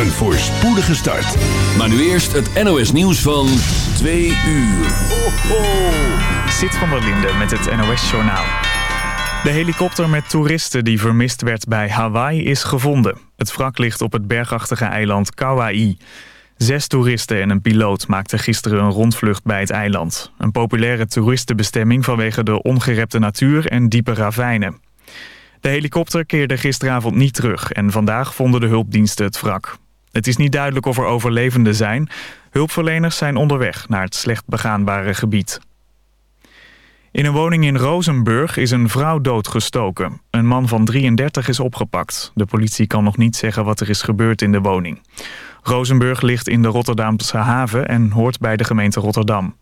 Een voorspoedige start. Maar nu eerst het NOS nieuws van 2 uur. Ho, ho. Zit van der Linde met het NOS Journaal. De helikopter met toeristen die vermist werd bij Hawaii is gevonden. Het wrak ligt op het bergachtige eiland Kauai. Zes toeristen en een piloot maakten gisteren een rondvlucht bij het eiland. Een populaire toeristenbestemming vanwege de ongerepte natuur en diepe ravijnen. De helikopter keerde gisteravond niet terug en vandaag vonden de hulpdiensten het wrak. Het is niet duidelijk of er overlevenden zijn. Hulpverleners zijn onderweg naar het slecht begaanbare gebied. In een woning in Rozenburg is een vrouw doodgestoken. Een man van 33 is opgepakt. De politie kan nog niet zeggen wat er is gebeurd in de woning. Rozenburg ligt in de Rotterdamse haven en hoort bij de gemeente Rotterdam.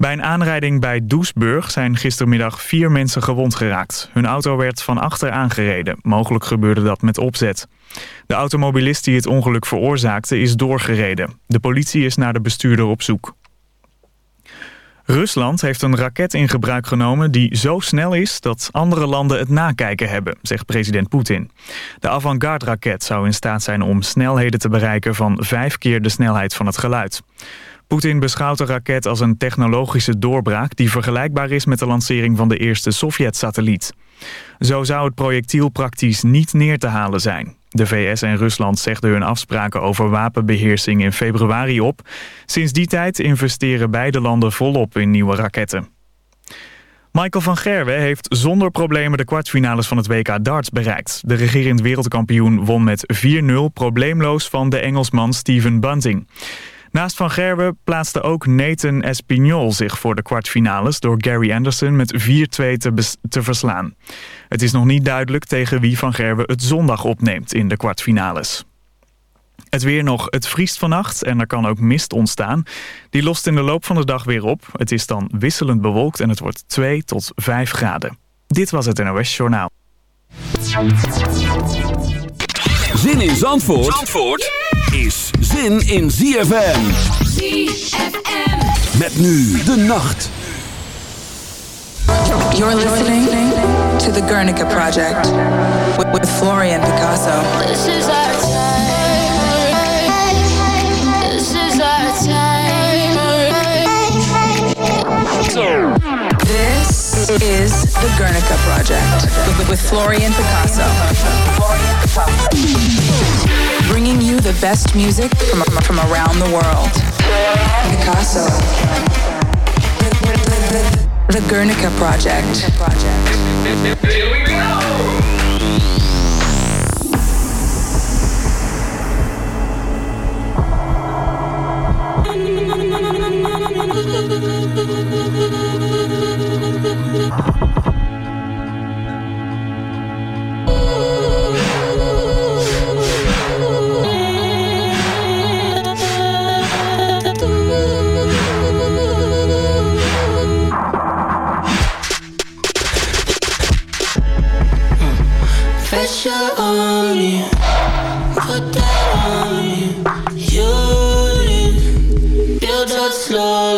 Bij een aanrijding bij Doesburg zijn gistermiddag vier mensen gewond geraakt. Hun auto werd van achter aangereden. Mogelijk gebeurde dat met opzet. De automobilist die het ongeluk veroorzaakte is doorgereden. De politie is naar de bestuurder op zoek. Rusland heeft een raket in gebruik genomen die zo snel is dat andere landen het nakijken hebben, zegt president Poetin. De Avangard-raket zou in staat zijn om snelheden te bereiken van vijf keer de snelheid van het geluid. Poetin beschouwt de raket als een technologische doorbraak... die vergelijkbaar is met de lancering van de eerste Sovjet-satelliet. Zo zou het projectiel praktisch niet neer te halen zijn. De VS en Rusland zegden hun afspraken over wapenbeheersing in februari op. Sinds die tijd investeren beide landen volop in nieuwe raketten. Michael van Gerwen heeft zonder problemen de kwartfinales van het WK darts bereikt. De regerend wereldkampioen won met 4-0 probleemloos van de Engelsman Steven Bunting. Naast Van Gerwen plaatste ook Nathan Espinol zich voor de kwartfinales... door Gary Anderson met 4-2 te, te verslaan. Het is nog niet duidelijk tegen wie Van Gerwen het zondag opneemt in de kwartfinales. Het weer nog. Het vriest vannacht en er kan ook mist ontstaan. Die lost in de loop van de dag weer op. Het is dan wisselend bewolkt en het wordt 2 tot 5 graden. Dit was het NOS Journaal. Zin in Zandvoort, Zandvoort zin in ZFM. ZFM. Met nu de nacht. You're listening to the Guernica Project with, with Florian Picasso. This is our time. This is our time. This is the Guernica Project with, with Florian Picasso. Bringing you the best music from, from around the world. Picasso. The Guernica Project. Pressure build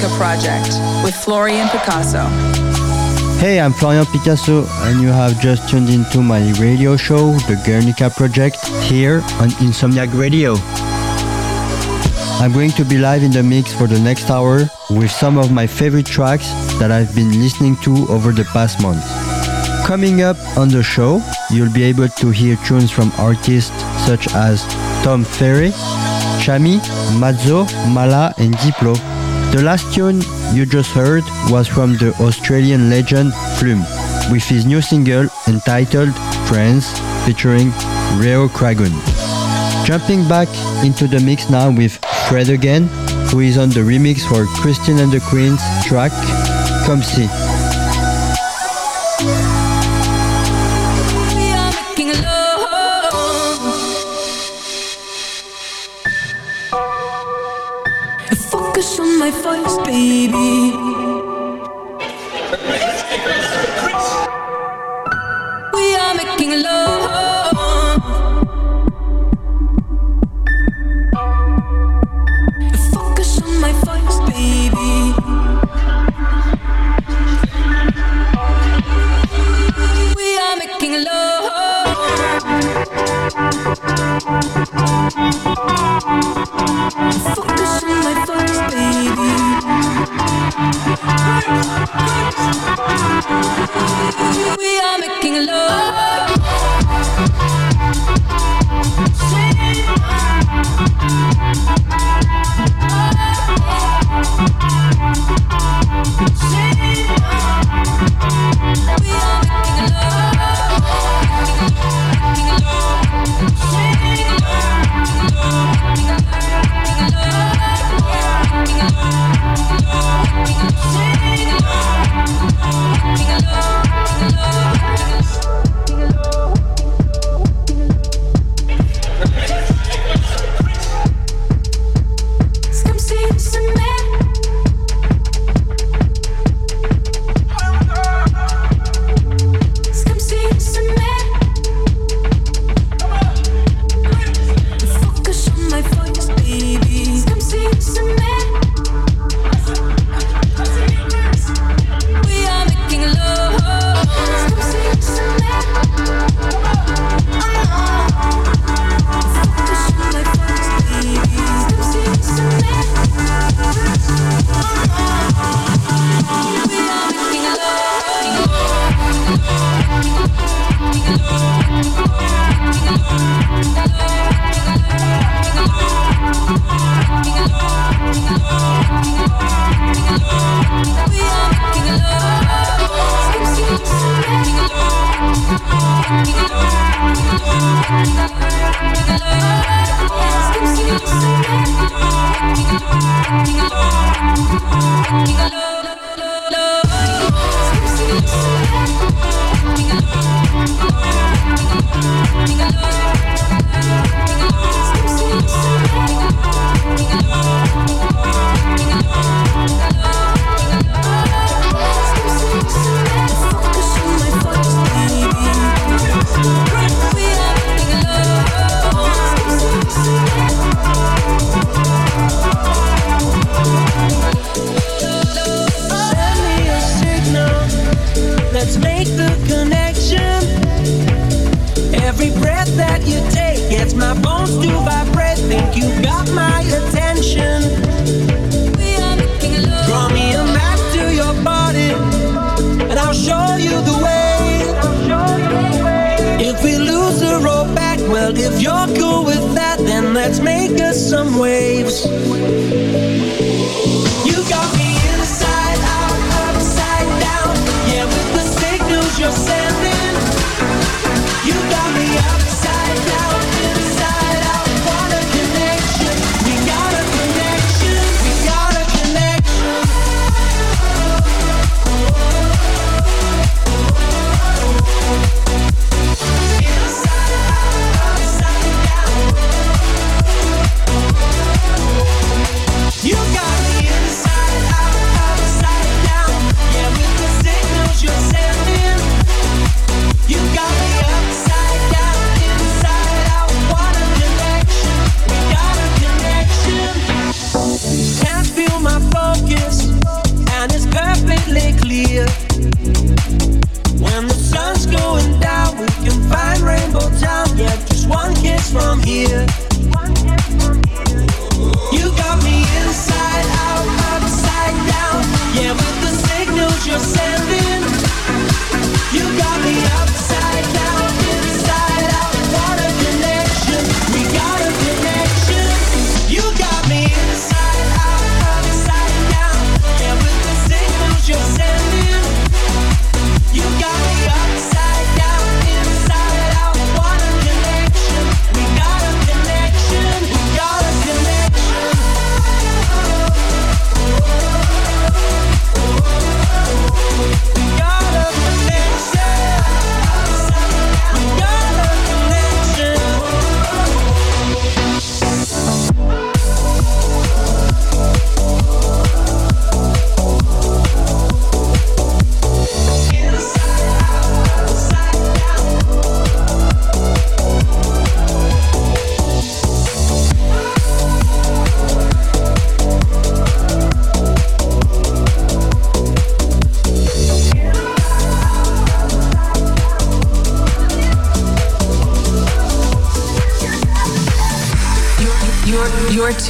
Guernica Project with Florian Picasso. Hey, I'm Florian Picasso, and you have just tuned into my radio show, The Guernica Project, here on Insomniac Radio. I'm going to be live in the mix for the next hour with some of my favorite tracks that I've been listening to over the past month. Coming up on the show, you'll be able to hear tunes from artists such as Tom Ferry, Tchami, Mazzo, Malaa, and Diplo. The last tune you just heard was from the Australian legend Flume, with his new single entitled Friends featuring Reo Cragun. Jumping back into the mix now with Fred again, who is on the remix for Christine and the Queens track Comme si. Well, if you're cool with that, then let's make us some waves.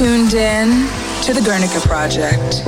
Tuned in to the Guernica Project.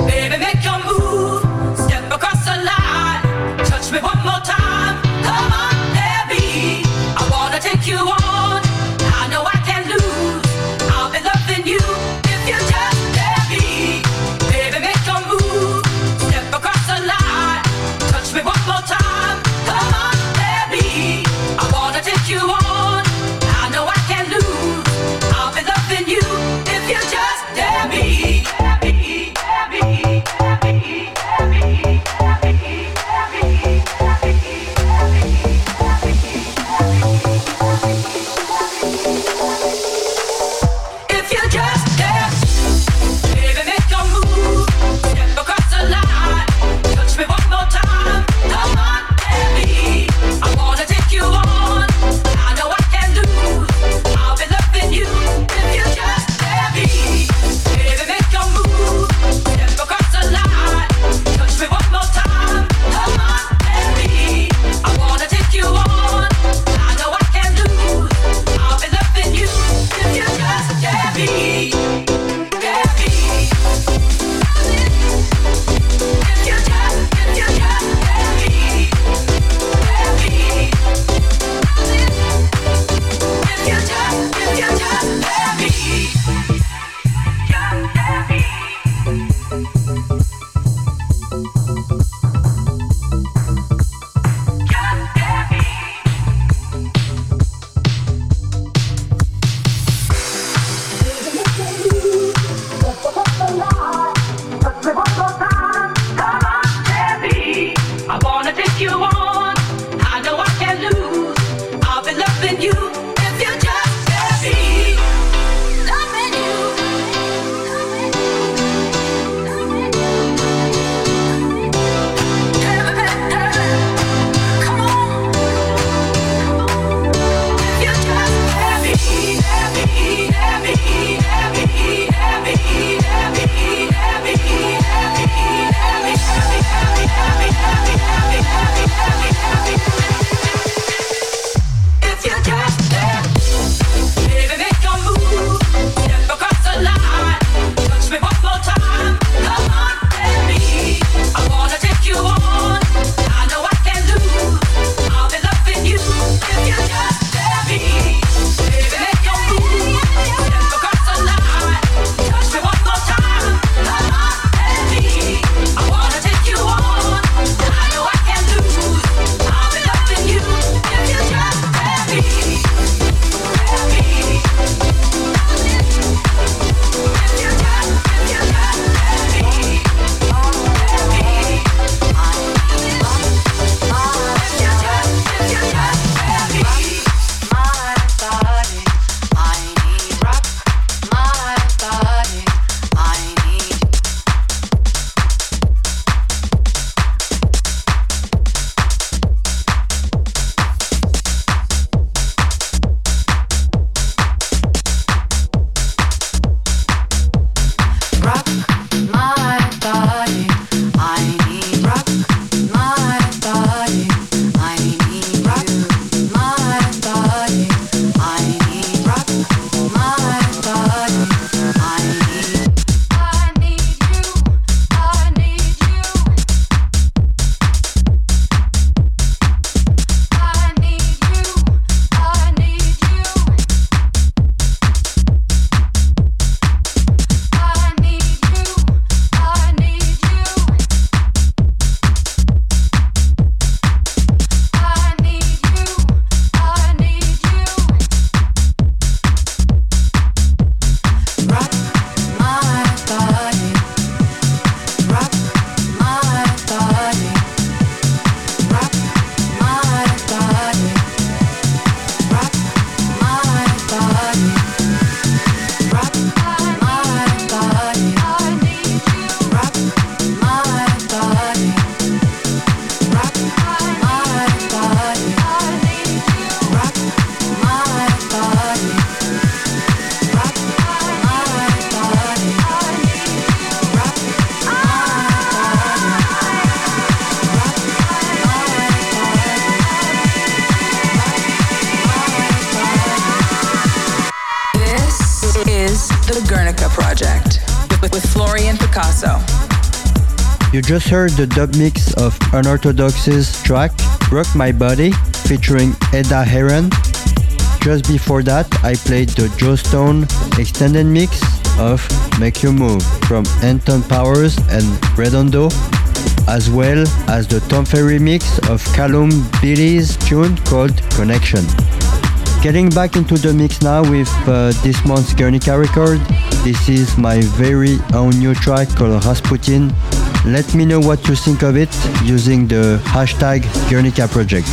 Just heard the dub mix of Unorthodox's track Rock My Body featuring Edda Heron. Just before that, I played the Joe Stone extended mix of Make You Move from Anton Powers and Redondo, as well as the Tom Ferry mix of Callum Billy's tune called Connection. Getting back into the mix now with uh, this month's Guernica record. This is my very own new track called Rasputin. Let me know what you think of it using the hashtag Guernica Project.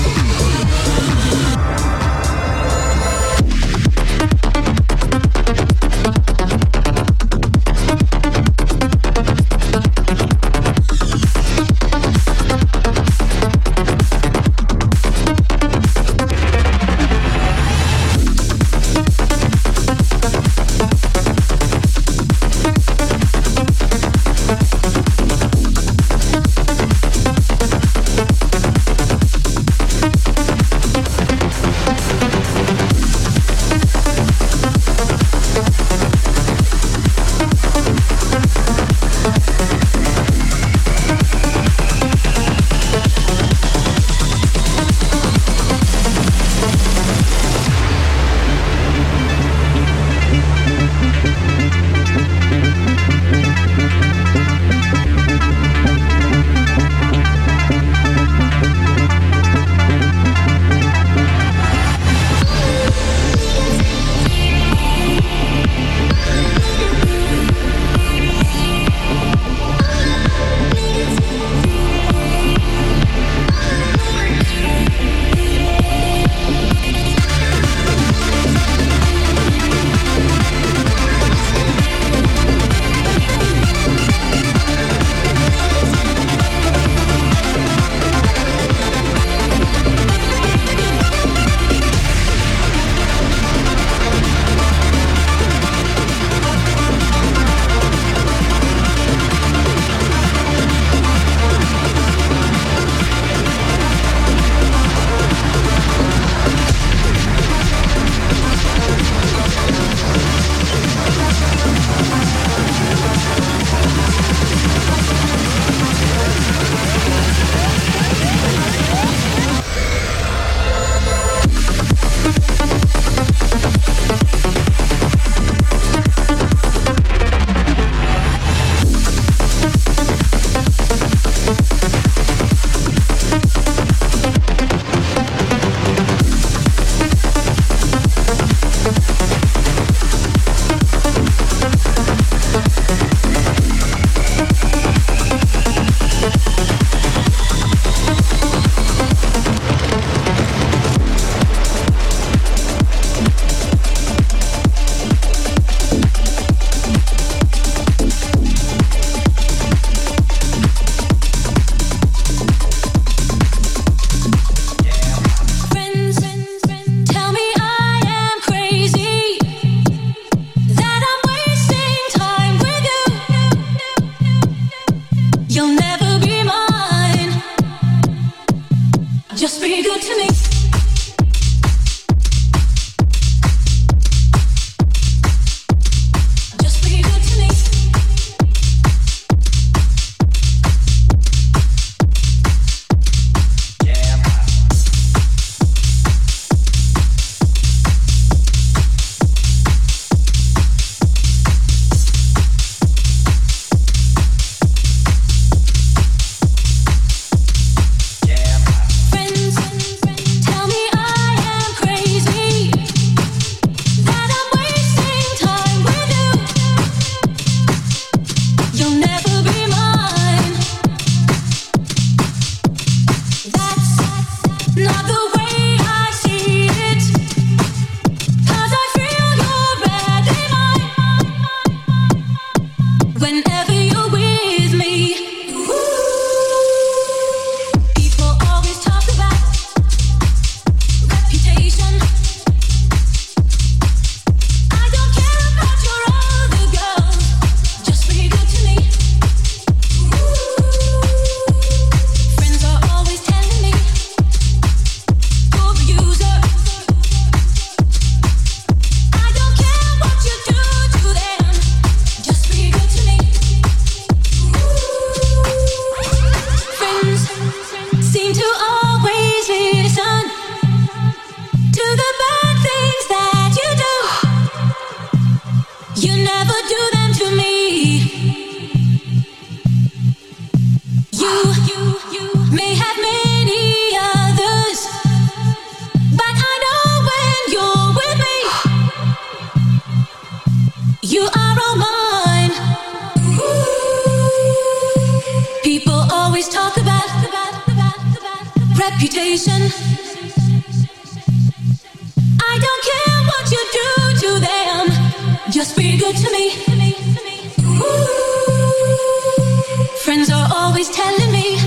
Always telling me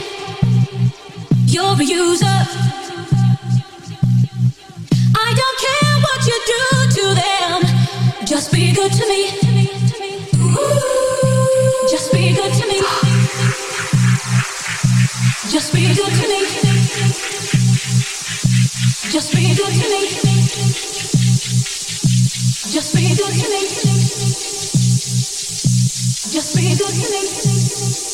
you're a user. I don't care what you do to them, just be good to me. Ooh. Just be good to me. Just be good to me. Just be good to me. Just be good to me. Just be good to me.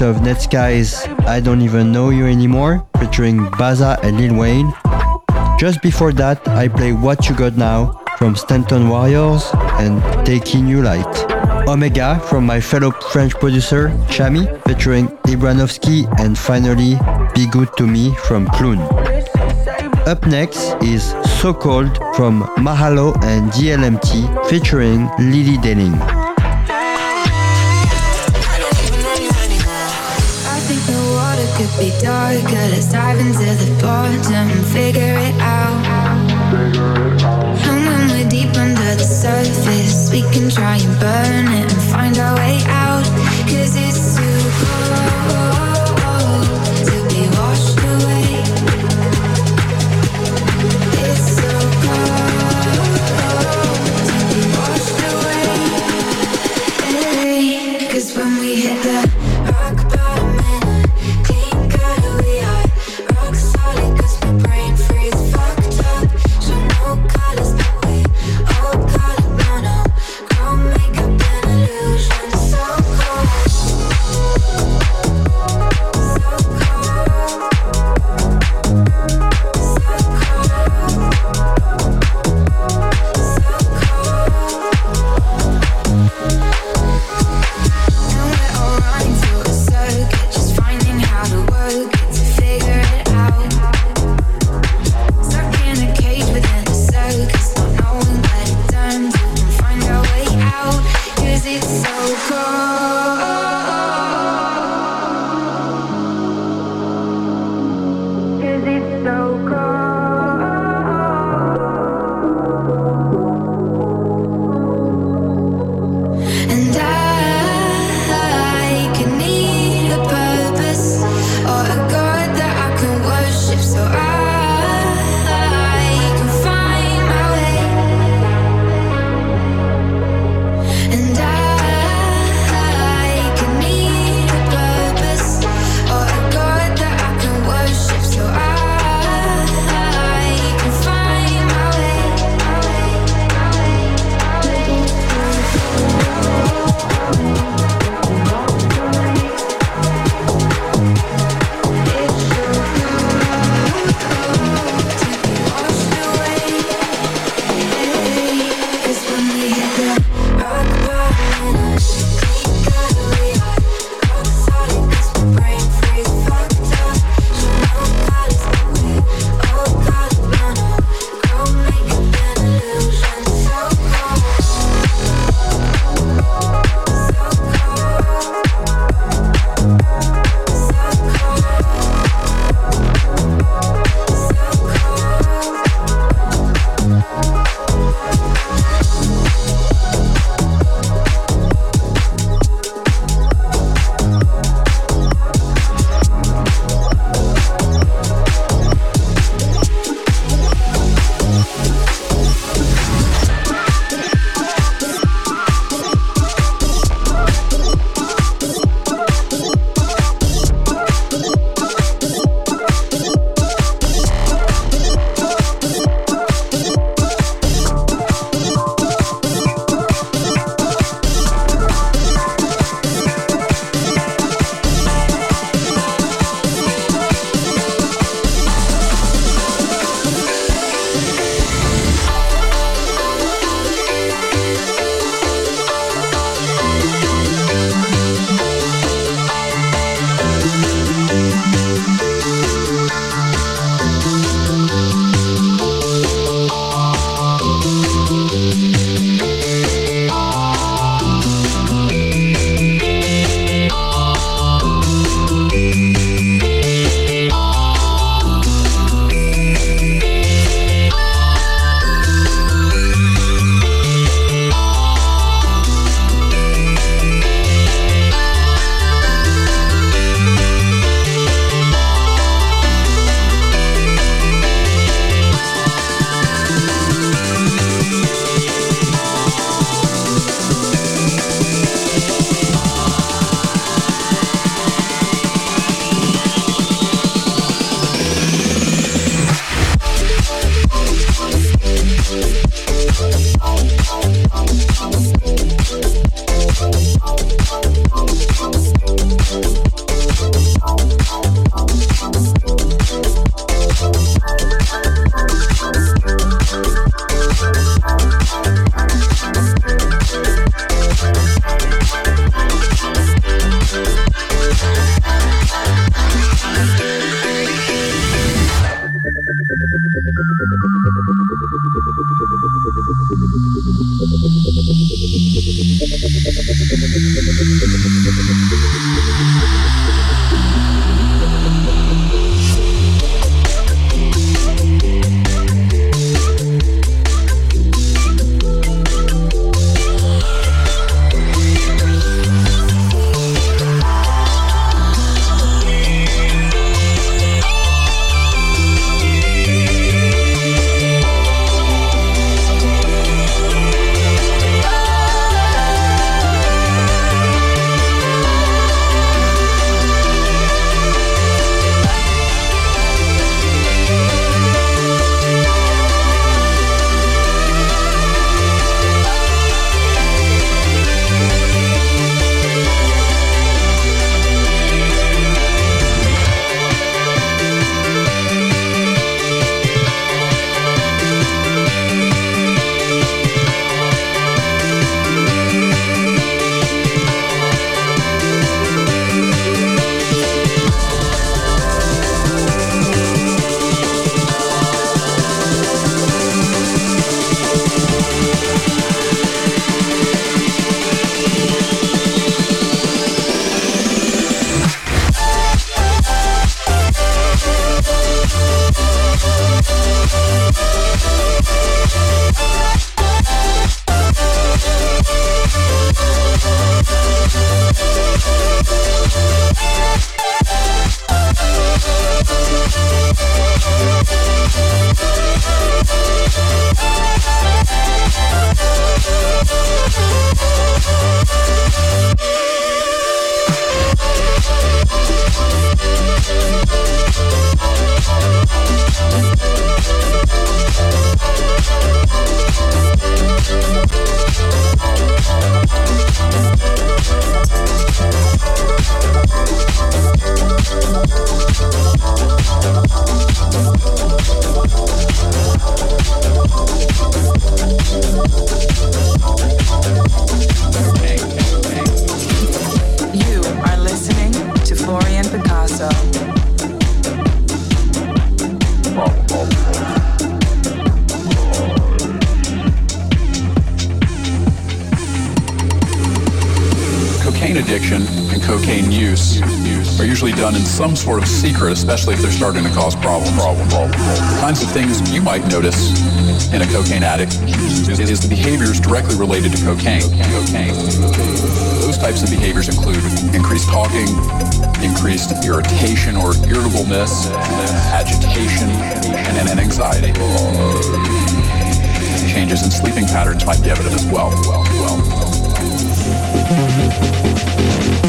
Of Netsky's I Don't Even Know You Anymore featuring Bazzi and Lil Wayne. Just before that, I play What You Got Now from Stanton Warriors and Taking You Light. Omega from my fellow French producer Tchami featuring Ibranovski and finally Be Good to Me from Clune. Up next is So Cold from Mahalo and DLMT featuring Lily Denning. Could be darker. Let's dive into the bottom and figure it out. And when we're deep under the surface, we can try and burn it and find our way out. Are usually done in some sort of secret, especially if they're starting to cause problem, problem, problem. The kinds of things you might notice in a cocaine addict is, is the behaviors directly related to cocaine. Cocaine. Those types of behaviors include increased talking, increased irritation or irritableness, agitation, and, and anxiety. Changes in sleeping patterns might be evident as well. well, well.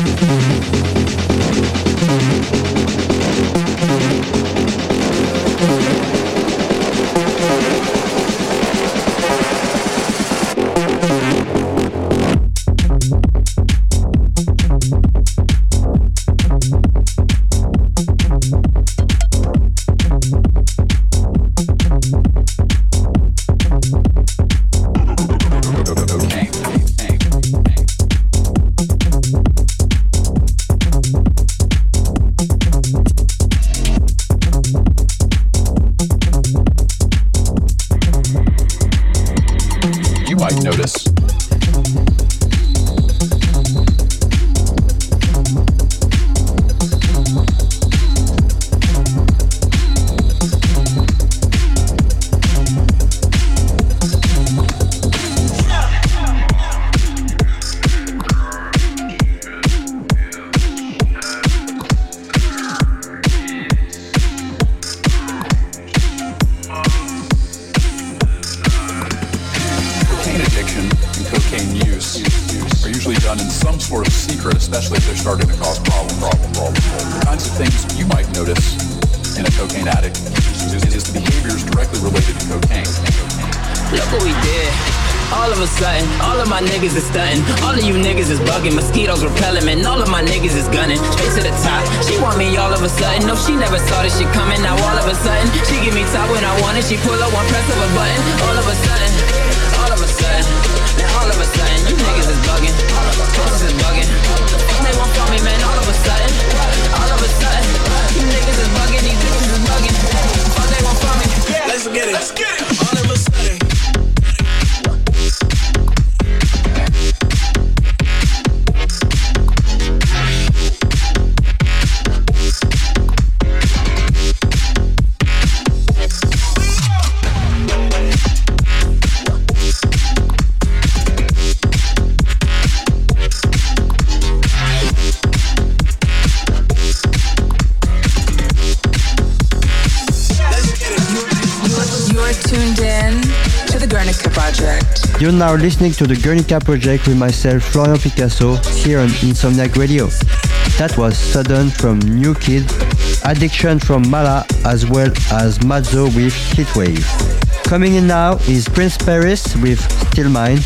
Addiction and cocaine use are usually done in some sort of secret, especially if they're starting to cause problem, problem, problem. The kinds of things you might notice in a cocaine addict is, is the behaviors directly related to cocaine. Look what we did. All of a sudden, all of my niggas is stunting. All of you niggas is bugging. Mosquitoes repelling, man. All of my niggas is gunning. Straight to the top. She want me all of a sudden. No, she never saw this shit coming. Now all of a sudden, she give me top when I want it. She pull up one press of a button. All of a sudden, all of a sudden. All of a sudden, you niggas is bugging. Pussies is bugging. They won't fuck me, man. All of a sudden, all of a sudden, you niggas is bugging. These bitches is bugging. Fuck they won't fuck me. Let's get it. Let's get it. All of a sudden. You're now listening to the Guernica Project with myself, Florian Picasso, here on Insomniac Radio. That was Sudden from New Kid, Addiction from Malaa, as well as Mazzo with Heatwave. Coming in now is Prince Paris with Still Mine.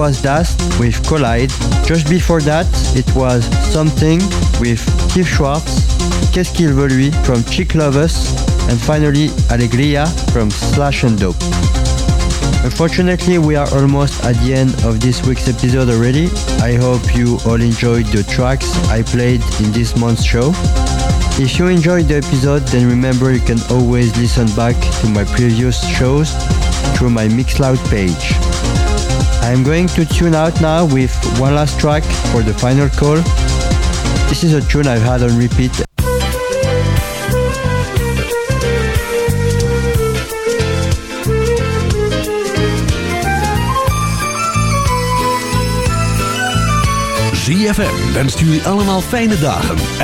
Was Dust with Collide. Just before that, it was Something with Keith Schwartz, Qu'est-ce qu'il veut lui from Chick Lovers, and finally Alegria from Slash and Dope. Unfortunately, we are almost at the end of this week's episode already. I hope you all enjoyed the tracks I played in this month's show. If you enjoyed the episode, then remember you can always listen back to my previous shows through my Mixcloud page. I am going to tune out now with one last track for the final call. This is a tune I've had on repeat ZFM wenst jullie allemaal fijne dagen.